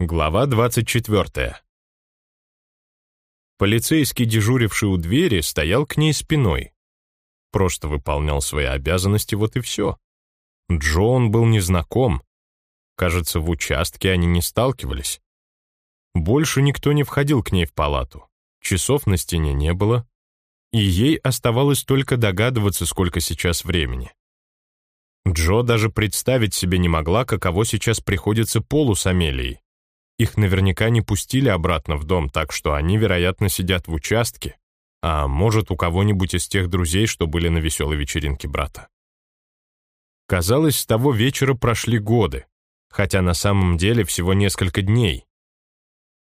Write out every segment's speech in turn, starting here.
Глава 24. Полицейский, дежуривший у двери, стоял к ней спиной. Просто выполнял свои обязанности, вот и все. Джон был незнаком. Кажется, в участке они не сталкивались. Больше никто не входил к ней в палату. Часов на стене не было. И ей оставалось только догадываться, сколько сейчас времени. Джо даже представить себе не могла, каково сейчас приходится Полу с Амелией. Их наверняка не пустили обратно в дом, так что они, вероятно, сидят в участке, а может, у кого-нибудь из тех друзей, что были на веселой вечеринке брата. Казалось, с того вечера прошли годы, хотя на самом деле всего несколько дней.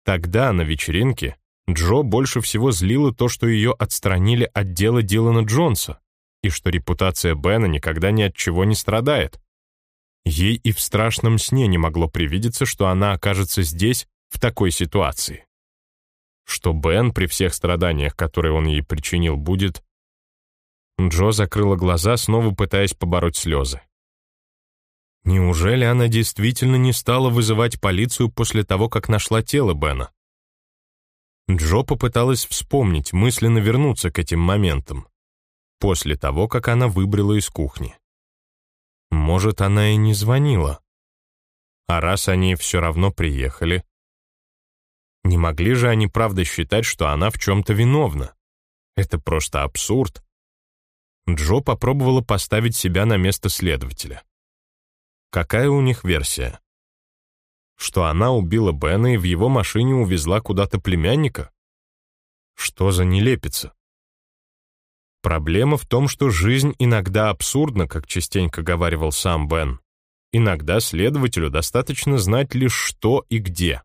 Тогда, на вечеринке, Джо больше всего злило то, что ее отстранили от дела Дилана Джонса, и что репутация Бена никогда ни от чего не страдает. Ей и в страшном сне не могло привидеться, что она окажется здесь, в такой ситуации. Что Бен при всех страданиях, которые он ей причинил, будет... Джо закрыла глаза, снова пытаясь побороть слезы. Неужели она действительно не стала вызывать полицию после того, как нашла тело Бена? Джо попыталась вспомнить, мысленно вернуться к этим моментам, после того, как она выбрала из кухни. Может, она и не звонила. А раз они все равно приехали, не могли же они правда считать, что она в чем-то виновна? Это просто абсурд. Джо попробовала поставить себя на место следователя. Какая у них версия? Что она убила Бена и в его машине увезла куда-то племянника? Что за нелепица? Проблема в том, что жизнь иногда абсурдна, как частенько говаривал сам Бен. Иногда следователю достаточно знать лишь что и где.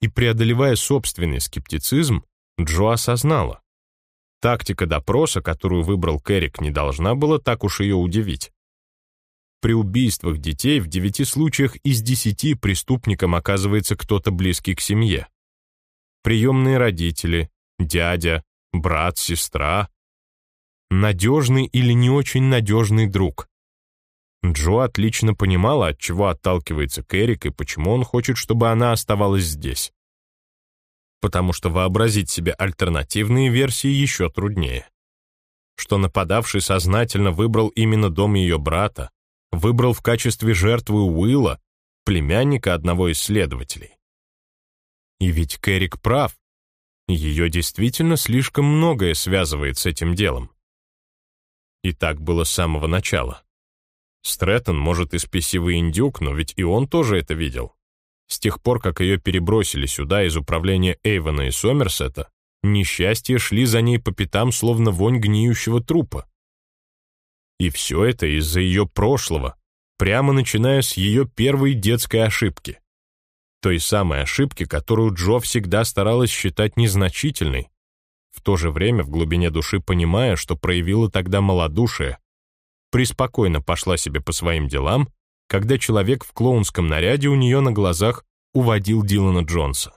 И преодолевая собственный скептицизм, Джо осознала. Тактика допроса, которую выбрал Керрик, не должна была так уж ее удивить. При убийствах детей в девяти случаях из десяти преступником оказывается кто-то близкий к семье. Приемные родители, дядя, брат, сестра, надежный или не очень надежный друг. Джо отлично понимала, от чего отталкивается Кэрик и почему он хочет, чтобы она оставалась здесь. Потому что вообразить себе альтернативные версии еще труднее. Что нападавший сознательно выбрал именно дом ее брата, выбрал в качестве жертвы Уилла, племянника одного из следователей. И ведь Кэрик прав. Ее действительно слишком многое связывает с этим делом. И так было с самого начала. Стрэттон, может, и спесивый индюк, но ведь и он тоже это видел. С тех пор, как ее перебросили сюда из управления Эйвона и Сомерсета, несчастья шли за ней по пятам, словно вонь гниющего трупа. И все это из-за ее прошлого, прямо начиная с ее первой детской ошибки. Той самой ошибки, которую Джо всегда старалась считать незначительной, в то же время в глубине души понимая, что проявила тогда малодушие, приспокойно пошла себе по своим делам, когда человек в клоунском наряде у нее на глазах уводил Дилана Джонса.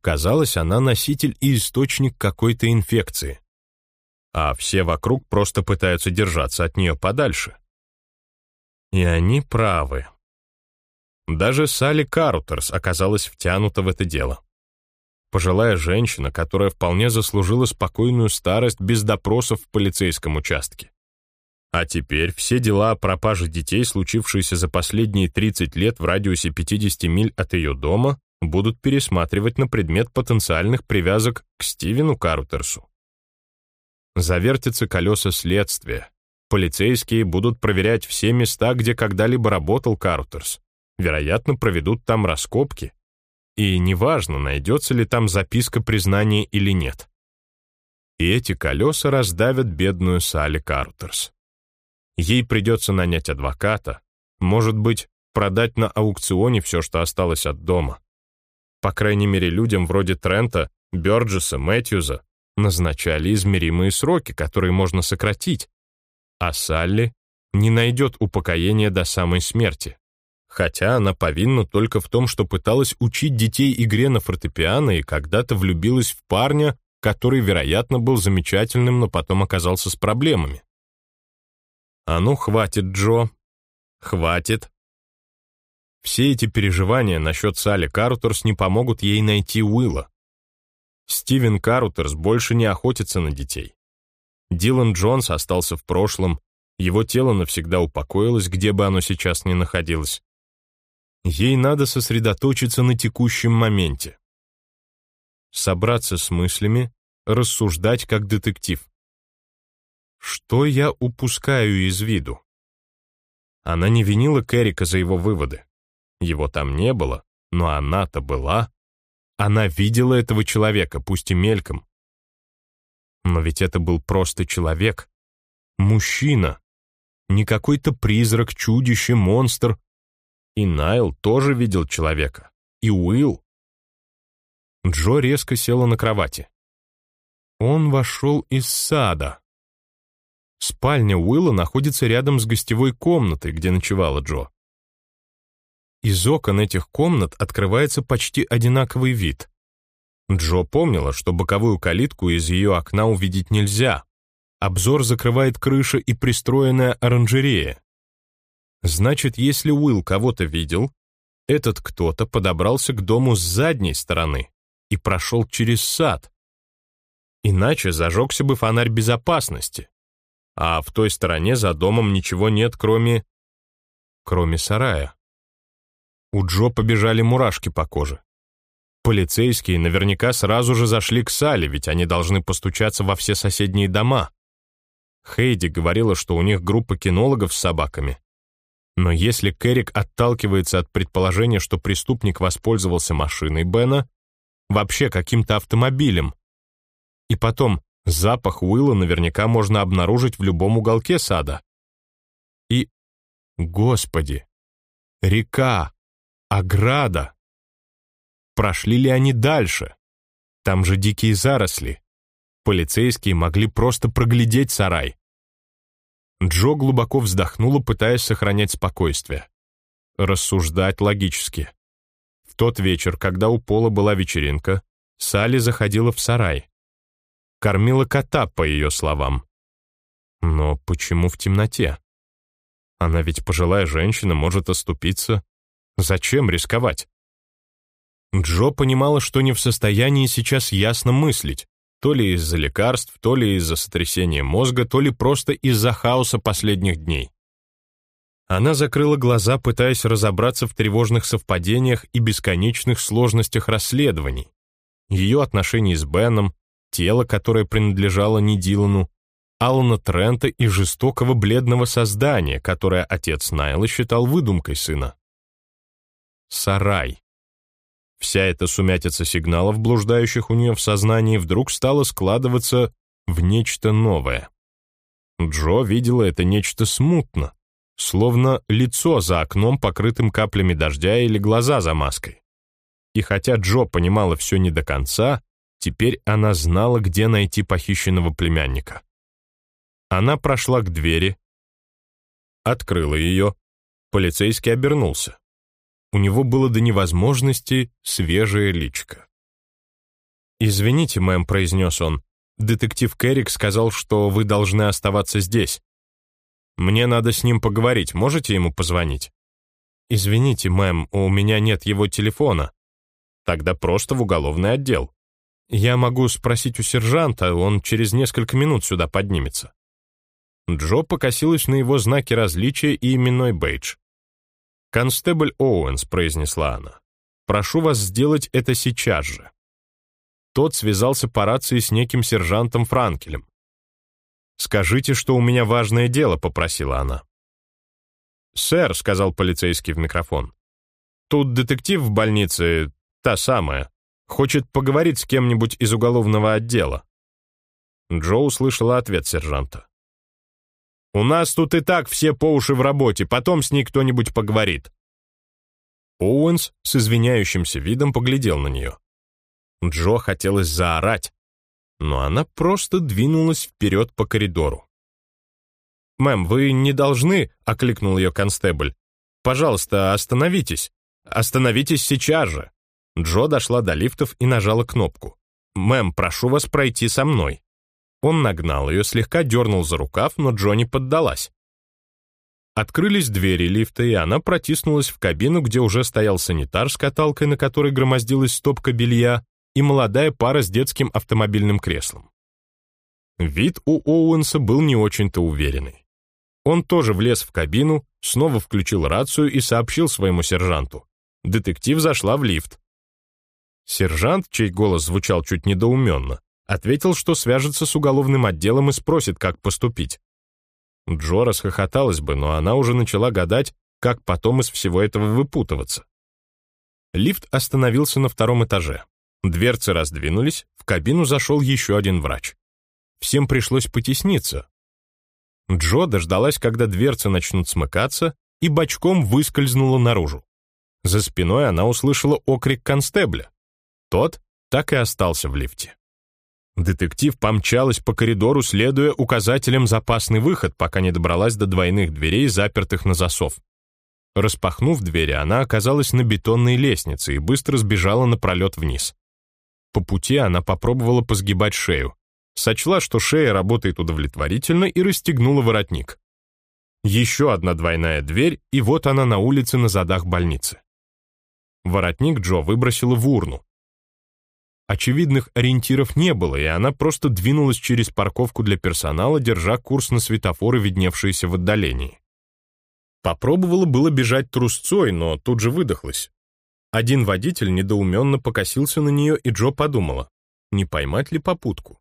Казалось, она носитель и источник какой-то инфекции, а все вокруг просто пытаются держаться от нее подальше. И они правы. Даже Салли Карутерс оказалась втянута в это дело пожилая женщина, которая вполне заслужила спокойную старость без допросов в полицейском участке. А теперь все дела о пропаже детей, случившиеся за последние 30 лет в радиусе 50 миль от ее дома, будут пересматривать на предмет потенциальных привязок к Стивену Картерсу. Завертятся колеса следствия. Полицейские будут проверять все места, где когда-либо работал Картерс. Вероятно, проведут там раскопки, и неважно, найдется ли там записка признания или нет. И эти колеса раздавят бедную Салли Картерс. Ей придется нанять адвоката, может быть, продать на аукционе все, что осталось от дома. По крайней мере, людям вроде Трента, Бёрджеса, Мэтьюза назначали измеримые сроки, которые можно сократить, а Салли не найдет упокоения до самой смерти хотя она повинна только в том, что пыталась учить детей игре на фортепиано и когда-то влюбилась в парня, который, вероятно, был замечательным, но потом оказался с проблемами. «А ну, хватит, Джо. Хватит». Все эти переживания насчет Салли Карутерс не помогут ей найти Уилла. Стивен Карутерс больше не охотится на детей. Дилан Джонс остался в прошлом, его тело навсегда упокоилось, где бы оно сейчас ни находилось. Ей надо сосредоточиться на текущем моменте. Собраться с мыслями, рассуждать как детектив. Что я упускаю из виду? Она не винила Кэрика за его выводы. Его там не было, но она-то была. Она видела этого человека, пусть и мельком. Но ведь это был просто человек. Мужчина. Не какой-то призрак, чудище, монстр. И Найл тоже видел человека. И Уилл. Джо резко села на кровати. Он вошел из сада. Спальня Уилла находится рядом с гостевой комнатой, где ночевала Джо. Из окон этих комнат открывается почти одинаковый вид. Джо помнила, что боковую калитку из ее окна увидеть нельзя. Обзор закрывает крыша и пристроенная оранжерея. Значит, если Уилл кого-то видел, этот кто-то подобрался к дому с задней стороны и прошел через сад. Иначе зажегся бы фонарь безопасности, а в той стороне за домом ничего нет, кроме... кроме сарая. У Джо побежали мурашки по коже. Полицейские наверняка сразу же зашли к Сале, ведь они должны постучаться во все соседние дома. Хейди говорила, что у них группа кинологов с собаками. Но если Керрик отталкивается от предположения, что преступник воспользовался машиной Бена, вообще каким-то автомобилем, и потом запах Уилла наверняка можно обнаружить в любом уголке сада. И, господи, река, ограда. Прошли ли они дальше? Там же дикие заросли. Полицейские могли просто проглядеть сарай. Джо глубоко вздохнула, пытаясь сохранять спокойствие. Рассуждать логически. В тот вечер, когда у Пола была вечеринка, Салли заходила в сарай. Кормила кота, по ее словам. Но почему в темноте? Она ведь пожилая женщина, может оступиться. Зачем рисковать? Джо понимала, что не в состоянии сейчас ясно мыслить, то ли из-за лекарств, то ли из-за сотрясения мозга, то ли просто из-за хаоса последних дней. Она закрыла глаза, пытаясь разобраться в тревожных совпадениях и бесконечных сложностях расследований. Ее отношения с Беном, тело, которое принадлежало не Дилану, Алана Трента и жестокого бледного создания, которое отец Найла считал выдумкой сына сарай. Вся эта сумятица сигналов, блуждающих у нее в сознании, вдруг стала складываться в нечто новое. Джо видела это нечто смутно, словно лицо за окном, покрытым каплями дождя или глаза за маской. И хотя Джо понимала все не до конца, теперь она знала, где найти похищенного племянника. Она прошла к двери, открыла ее, полицейский обернулся. У него было до невозможности свежее личко. «Извините, мэм», — произнес он, — «детектив Керрик сказал, что вы должны оставаться здесь. Мне надо с ним поговорить, можете ему позвонить?» «Извините, мэм, у меня нет его телефона». «Тогда просто в уголовный отдел. Я могу спросить у сержанта, он через несколько минут сюда поднимется». Джо покосилась на его знаки различия и именной бейдж. «Констебль Оуэнс», — произнесла она, — «прошу вас сделать это сейчас же». Тот связался по рации с неким сержантом Франкелем. «Скажите, что у меня важное дело», — попросила она. «Сэр», — сказал полицейский в микрофон, — «тут детектив в больнице, та самая, хочет поговорить с кем-нибудь из уголовного отдела». Джо услышала ответ сержанта. У нас тут и так все по уши в работе, потом с ней кто-нибудь поговорит». Оуэнс с извиняющимся видом поглядел на нее. Джо хотелось заорать, но она просто двинулась вперед по коридору. «Мэм, вы не должны», — окликнул ее констебль. «Пожалуйста, остановитесь. Остановитесь сейчас же». Джо дошла до лифтов и нажала кнопку. «Мэм, прошу вас пройти со мной». Он нагнал ее, слегка дернул за рукав, но Джонни поддалась. Открылись двери лифта, и она протиснулась в кабину, где уже стоял санитар с каталкой, на которой громоздилась стопка белья, и молодая пара с детским автомобильным креслом. Вид у Оуэнса был не очень-то уверенный. Он тоже влез в кабину, снова включил рацию и сообщил своему сержанту. Детектив зашла в лифт. Сержант, чей голос звучал чуть недоуменно, ответил, что свяжется с уголовным отделом и спросит, как поступить. Джо расхохоталась бы, но она уже начала гадать, как потом из всего этого выпутываться. Лифт остановился на втором этаже. Дверцы раздвинулись, в кабину зашел еще один врач. Всем пришлось потесниться. Джо дождалась, когда дверцы начнут смыкаться, и бочком выскользнула наружу. За спиной она услышала окрик констебля. Тот так и остался в лифте. Детектив помчалась по коридору, следуя указателям «Запасный выход», пока не добралась до двойных дверей, запертых на засов. Распахнув двери, она оказалась на бетонной лестнице и быстро сбежала напролет вниз. По пути она попробовала позгибать шею. Сочла, что шея работает удовлетворительно, и расстегнула воротник. Еще одна двойная дверь, и вот она на улице на задах больницы. Воротник Джо выбросила в урну. Очевидных ориентиров не было, и она просто двинулась через парковку для персонала, держа курс на светофоры, видневшиеся в отдалении. Попробовала было бежать трусцой, но тут же выдохлась. Один водитель недоуменно покосился на нее, и Джо подумала, не поймать ли попутку.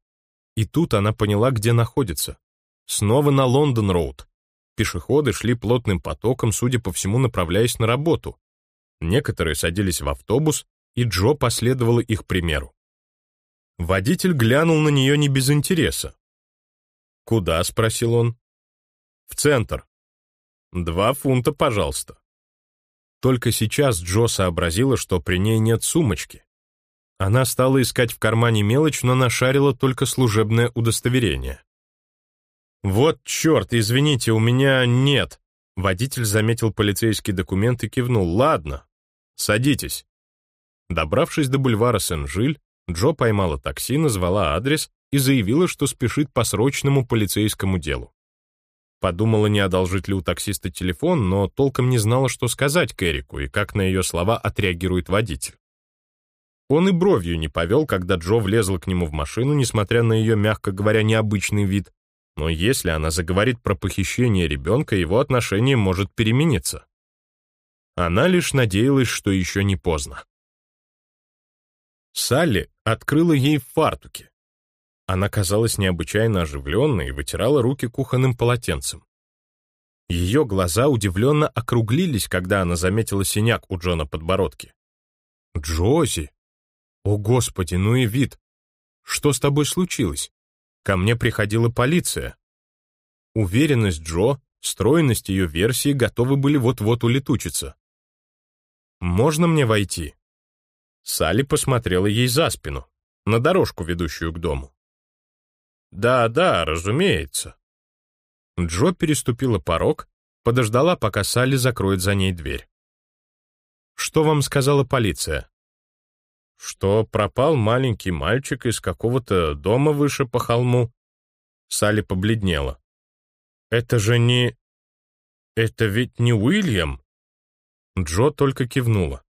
И тут она поняла, где находится. Снова на Лондон-роуд. Пешеходы шли плотным потоком, судя по всему, направляясь на работу. Некоторые садились в автобус, и Джо последовала их примеру. Водитель глянул на нее не без интереса. «Куда?» — спросил он. «В центр». «Два фунта, пожалуйста». Только сейчас Джо сообразила, что при ней нет сумочки. Она стала искать в кармане мелочь, но нашарила только служебное удостоверение. «Вот черт, извините, у меня нет». Водитель заметил полицейский документ и кивнул. «Ладно, садитесь». Добравшись до бульвара Сен-Жиль, Джо поймала такси, назвала адрес и заявила, что спешит по срочному полицейскому делу. Подумала, не одолжить ли у таксиста телефон, но толком не знала, что сказать Кэрику и как на ее слова отреагирует водитель. Он и бровью не повел, когда Джо влезла к нему в машину, несмотря на ее, мягко говоря, необычный вид. Но если она заговорит про похищение ребенка, его отношение может перемениться. Она лишь надеялась, что еще не поздно. Салли открыла ей в фартуке. Она казалась необычайно оживленной и вытирала руки кухонным полотенцем. Ее глаза удивленно округлились, когда она заметила синяк у Джона подбородке. «Джози! О, Господи, ну и вид! Что с тобой случилось? Ко мне приходила полиция». Уверенность Джо, стройность ее версии готовы были вот-вот улетучиться. «Можно мне войти?» Салли посмотрела ей за спину, на дорожку, ведущую к дому. «Да, да, разумеется». Джо переступила порог, подождала, пока Салли закроет за ней дверь. «Что вам сказала полиция?» «Что пропал маленький мальчик из какого-то дома выше по холму». Салли побледнела. «Это же не... Это ведь не Уильям?» Джо только кивнула.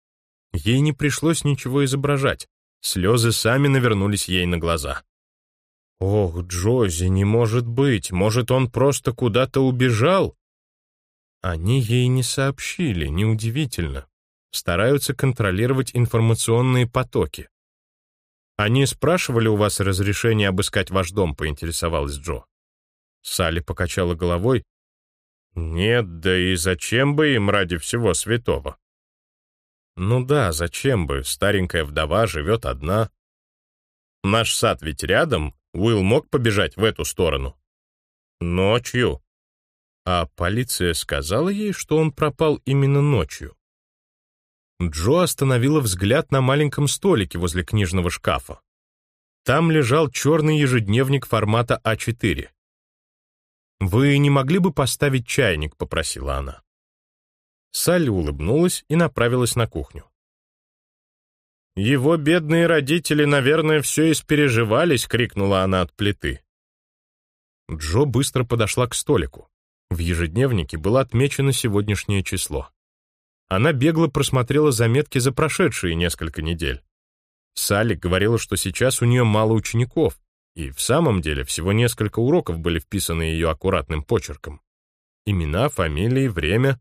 Ей не пришлось ничего изображать. Слезы сами навернулись ей на глаза. «Ох, Джози, не может быть! Может, он просто куда-то убежал?» Они ей не сообщили, неудивительно. Стараются контролировать информационные потоки. «Они спрашивали у вас разрешение обыскать ваш дом?» — поинтересовалась Джо. Салли покачала головой. «Нет, да и зачем бы им ради всего святого?» Ну да, зачем бы, старенькая вдова живет одна. Наш сад ведь рядом, Уилл мог побежать в эту сторону. Ночью. А полиция сказала ей, что он пропал именно ночью. Джо остановила взгляд на маленьком столике возле книжного шкафа. Там лежал черный ежедневник формата А4. «Вы не могли бы поставить чайник?» — попросила она. Салли улыбнулась и направилась на кухню. «Его бедные родители, наверное, все испереживались», — крикнула она от плиты. Джо быстро подошла к столику. В ежедневнике было отмечено сегодняшнее число. Она бегло просмотрела заметки за прошедшие несколько недель. Салли говорила, что сейчас у нее мало учеников, и в самом деле всего несколько уроков были вписаны ее аккуратным почерком. Имена, фамилии, время.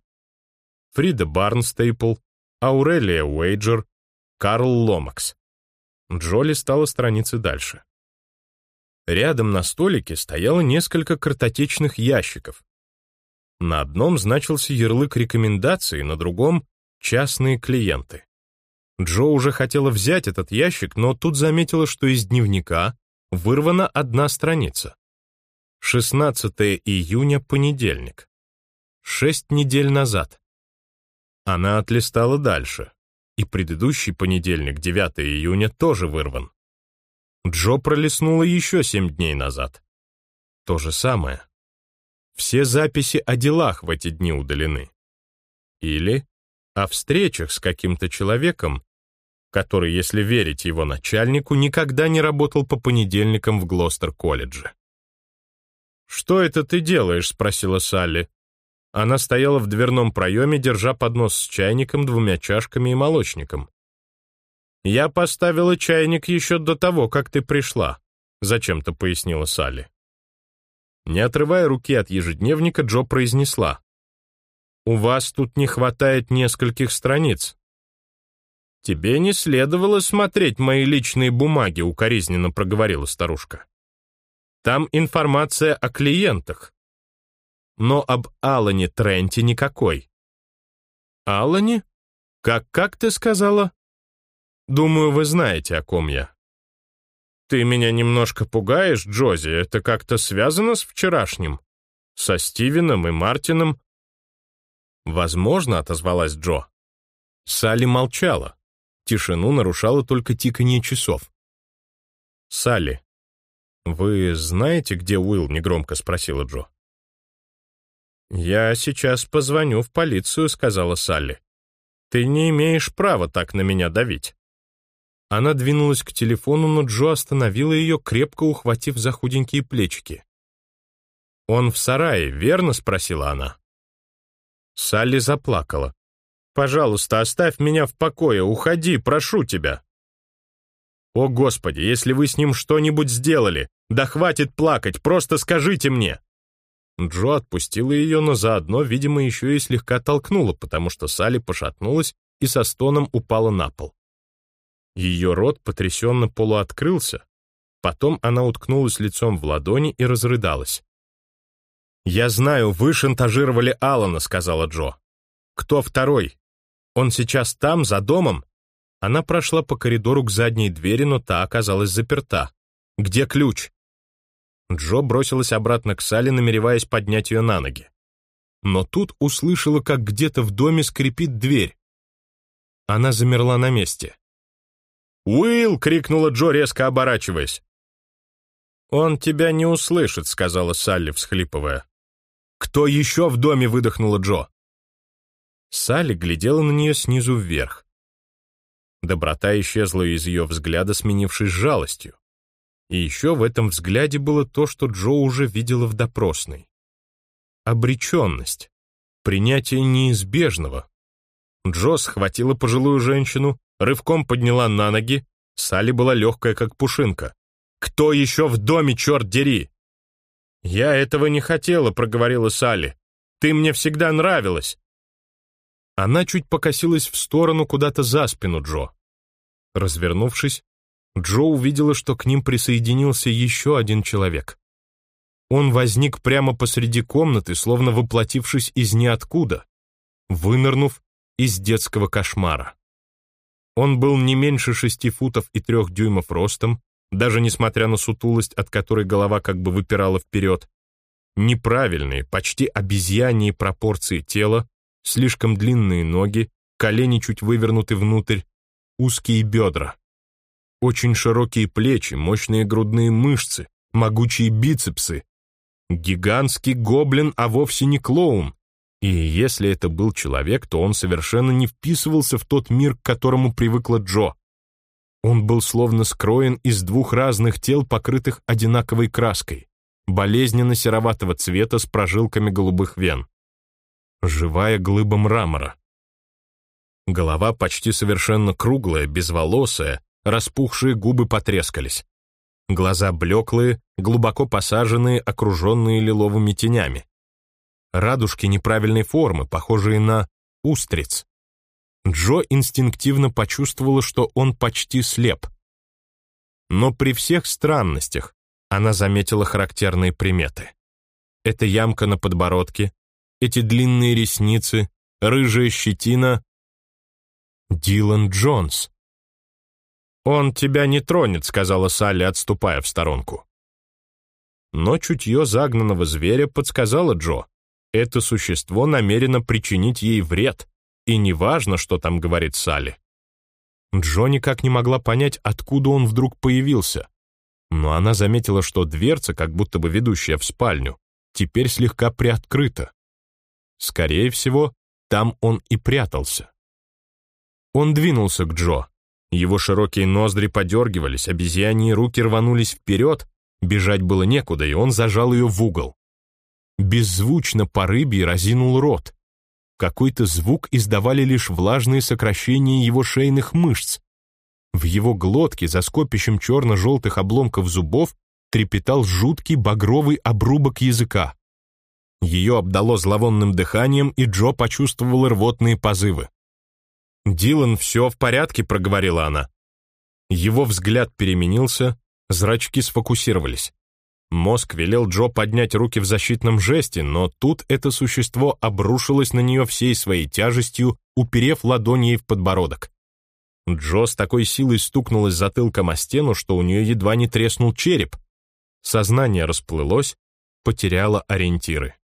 Фрида Барнстейпл, Аурелия Уэйджер, Карл Ломакс. Джоли стала страницы дальше. Рядом на столике стояло несколько картотечных ящиков. На одном значился ярлык рекомендаций, на другом — частные клиенты. Джо уже хотела взять этот ящик, но тут заметила, что из дневника вырвана одна страница. 16 июня, понедельник. Шесть недель назад. Она отлистала дальше, и предыдущий понедельник, 9 июня, тоже вырван. Джо пролистнула еще семь дней назад. То же самое. Все записи о делах в эти дни удалены. Или о встречах с каким-то человеком, который, если верить его начальнику, никогда не работал по понедельникам в Глостер-колледже. «Что это ты делаешь?» — спросила Салли. Она стояла в дверном проеме, держа поднос с чайником, двумя чашками и молочником. «Я поставила чайник еще до того, как ты пришла», — зачем-то пояснила Салли. Не отрывая руки от ежедневника, Джо произнесла. «У вас тут не хватает нескольких страниц». «Тебе не следовало смотреть мои личные бумаги», — укоризненно проговорила старушка. «Там информация о клиентах. Но об Алане Тренте никакой». «Алане? Как, как ты сказала?» «Думаю, вы знаете, о ком я». «Ты меня немножко пугаешь, Джози, это как-то связано с вчерашним? Со Стивеном и Мартином?» «Возможно», — отозвалась Джо. Салли молчала. Тишину нарушало только тиканье часов. «Салли, вы знаете, где Уилл?» — негромко спросила Джо. «Я сейчас позвоню в полицию», — сказала Салли. «Ты не имеешь права так на меня давить». Она двинулась к телефону, но Джо остановила ее, крепко ухватив за худенькие плечики. «Он в сарае, верно?» — спросила она. Салли заплакала. Пожалуйста, оставь меня в покое, уходи, прошу тебя. О, Господи, если вы с ним что-нибудь сделали, да хватит плакать, просто скажите мне. Джо отпустила ее, но заодно, видимо, еще и слегка толкнула, потому что Салли пошатнулась и со стоном упала на пол. Ее рот потрясенно полуоткрылся, потом она уткнулась лицом в ладони и разрыдалась. «Я знаю, вы шантажировали Алана», — сказала Джо. «Кто второй? Он сейчас там, за домом?» Она прошла по коридору к задней двери, но та оказалась заперта. «Где ключ?» Джо бросилась обратно к Салли, намереваясь поднять ее на ноги. Но тут услышала, как где-то в доме скрипит дверь. Она замерла на месте. «Уилл!» — крикнула Джо, резко оборачиваясь. «Он тебя не услышит», — сказала Салли, всхлипывая. «Кто еще в доме?» — выдохнула Джо. Салли глядела на нее снизу вверх. Доброта исчезла из ее взгляда, сменившись жалостью. И еще в этом взгляде было то, что Джо уже видела в допросной. Обреченность, принятие неизбежного. Джо схватила пожилую женщину, рывком подняла на ноги, Салли была легкая, как пушинка. «Кто еще в доме, черт дери?» «Я этого не хотела», — проговорила Салли. «Ты мне всегда нравилась. Она чуть покосилась в сторону куда-то за спину Джо. Развернувшись, Джо увидела, что к ним присоединился еще один человек. Он возник прямо посреди комнаты, словно воплотившись из ниоткуда, вынырнув из детского кошмара. Он был не меньше шести футов и трех дюймов ростом, даже несмотря на сутулость, от которой голова как бы выпирала вперед. Неправильные, почти обезьяньи пропорции тела, слишком длинные ноги, колени чуть вывернуты внутрь, узкие бедра. Очень широкие плечи, мощные грудные мышцы, могучие бицепсы. Гигантский гоблин, а вовсе не клоун. И если это был человек, то он совершенно не вписывался в тот мир, к которому привыкла Джо. Он был словно скроен из двух разных тел, покрытых одинаковой краской. болезненно-сероватого цвета с прожилками голубых вен. Живая глыба мрамора. Голова почти совершенно круглая, безволосая, распухшие губы потрескались. Глаза блеклые, глубоко посаженные, окруженные лиловыми тенями. Радужки неправильной формы, похожие на устриц. Джо инстинктивно почувствовала, что он почти слеп. Но при всех странностях она заметила характерные приметы. Это ямка на подбородке, эти длинные ресницы, рыжая щетина. Дилан Джонс. «Он тебя не тронет», — сказала Салли, отступая в сторонку. Но чутье загнанного зверя подсказало Джо. Это существо намерено причинить ей вред, и неважно, что там говорит Салли. Джо никак не могла понять, откуда он вдруг появился. Но она заметила, что дверца, как будто бы ведущая в спальню, теперь слегка приоткрыта. Скорее всего, там он и прятался. Он двинулся к Джо. Его широкие ноздри подергивались, обезьяньи руки рванулись вперед, бежать было некуда, и он зажал ее в угол. Беззвучно по рыбье разинул рот. Какой-то звук издавали лишь влажные сокращения его шейных мышц. В его глотке за скопищем черно-желтых обломков зубов трепетал жуткий багровый обрубок языка. Ее обдало зловонным дыханием, и Джо почувствовал рвотные позывы. «Дилан, все в порядке», — проговорила она. Его взгляд переменился, зрачки сфокусировались. Мозг велел Джо поднять руки в защитном жесте, но тут это существо обрушилось на нее всей своей тяжестью, уперев ладонь ей в подбородок. Джо с такой силой стукнулась затылком о стену, что у нее едва не треснул череп. Сознание расплылось, потеряло ориентиры.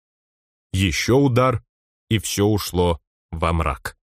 Еще удар, и все ушло во мрак.